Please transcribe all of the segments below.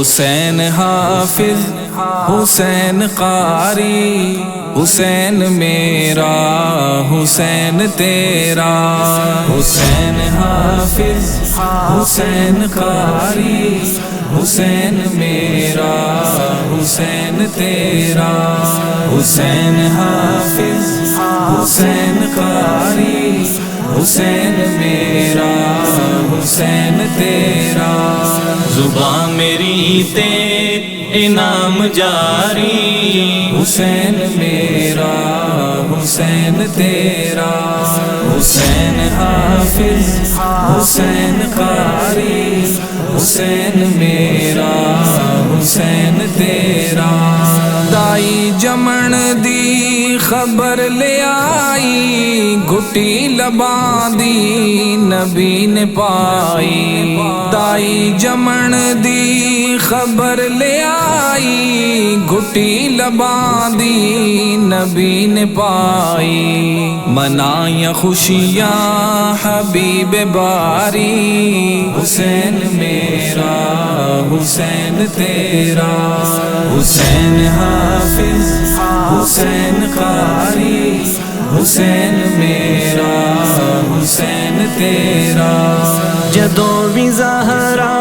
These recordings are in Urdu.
حسین حافظ، حسین قاری، حسین میرا، حسین تیرا۔ حسین حافظ، حسین قاری، حسین میرا، حسین تیرا۔ حسین حافظ، حسین قاری، حسین میرا، حسین تیرا۔ زبان میری تے انعام جاری۔ حسین میرا، حسین تیرا۔ حسین حافظ، حسین قاری۔ حسین میرا، حسین تیرا۔ دائی جمن دی خبر لے آئی گٹی لبان دی نبی نے پائی۔ دائی جمن دی خبر لے آئی گٹی لبان دی نبی نے پائی۔ منایا خوشیاں حبیب باری۔ حسین میرا، حسین تیرا۔ حسین حافظ، حسین قاری۔ حسین میرا۔ تیرا۔ جدوں بھی زہرا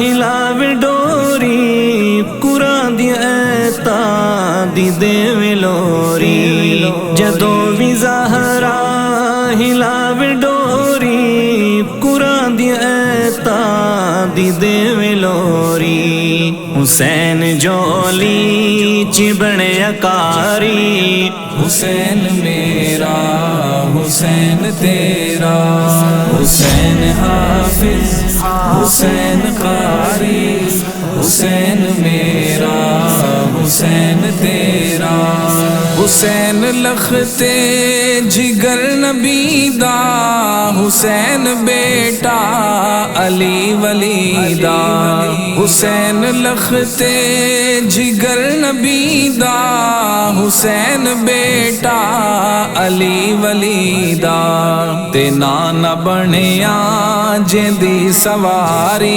ہلاو ڈوری، قرآن دی ایتا دی دے لوری۔ جدوں بھی زہرا ہلاو ڈوری، قرآن دی ایتا دی دے لوری۔ حسین جولی چبڑ اکاری حسین میرا، حسین تیرا، حسین حافظ، حسین قاری، حسین میرا، حسین تیرا۔ حسین لختے جگر نبی دا، حسین بیٹا علی ولی دا۔ حسین لختے جگر نبی دا، حسین بیٹا علی ولی دا۔ تے نانا بنیا جیندی سواری،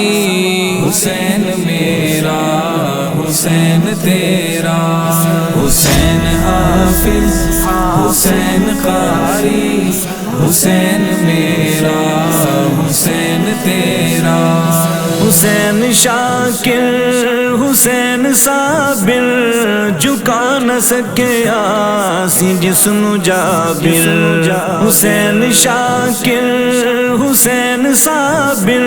حسین میرا۔ حسین تیرا حسین حافظ حسین قاری حسین میرا حسین تیرا۔ حسین شاکر، حسین صابر جھکا نہ سکے آسی جسم جابر۔ حسین شاکر، حسین صابر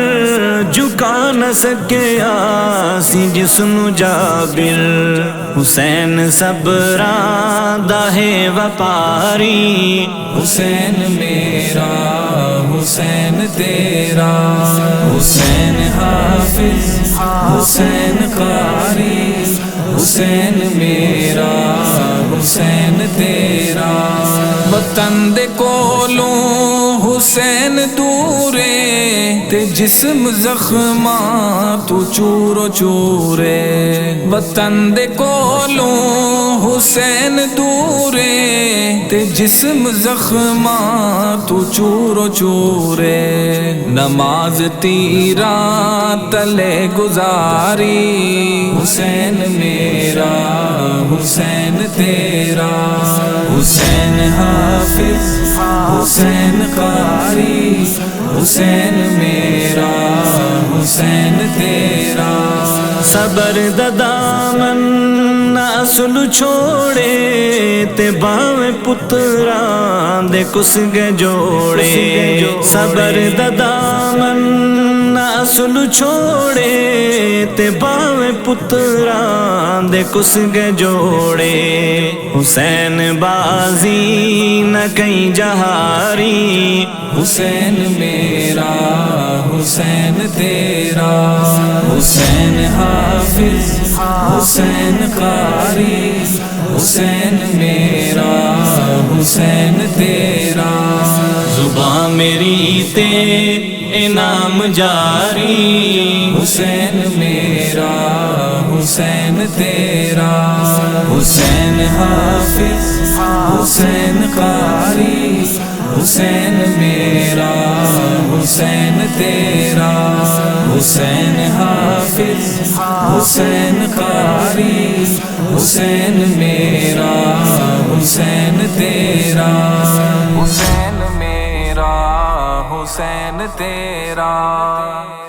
جھکا نہ سکے آسی جسم جابر۔ حسین صبران دہے وقاری حسین میرا، حسین تیرا۔ حسین حسین قاری، حسین میرا، حسین تیرا۔ وطن دے کولوں حسین دورے، تے جسم زخماں تو چورو چورے۔ وطن دے کولوں حسین دورے تے جسم زخماں تو چورو چورے۔ نماز تیرا تلے گزاری۔ حسین میرا، حسین تیرا۔ حسین حافظ، حسین قاری۔ حسین میرا، حسین تیرا۔ صبر ددامن نسل چھوڑے تے باویں پتران دے کس گے جوڑے صبر ددامن نسل چھوڑے تے باویں پتران دے کس گے جوڑے حسین بازی نہ کہیں جہاری حسین میرا، حسین تیرا، حسین حافظ، حسین قاری، حسین میرا، حسین تیرا۔ زبان میری تے انعام جاری، حسین میرا، حسین تیرا۔ حسین حافظ، حسین قاری حسین میرا، حسین تیرا، حسین حافظ، حسین قاری، حسین میرا، حسین تیرا، حسین میرا، حسین تیرا۔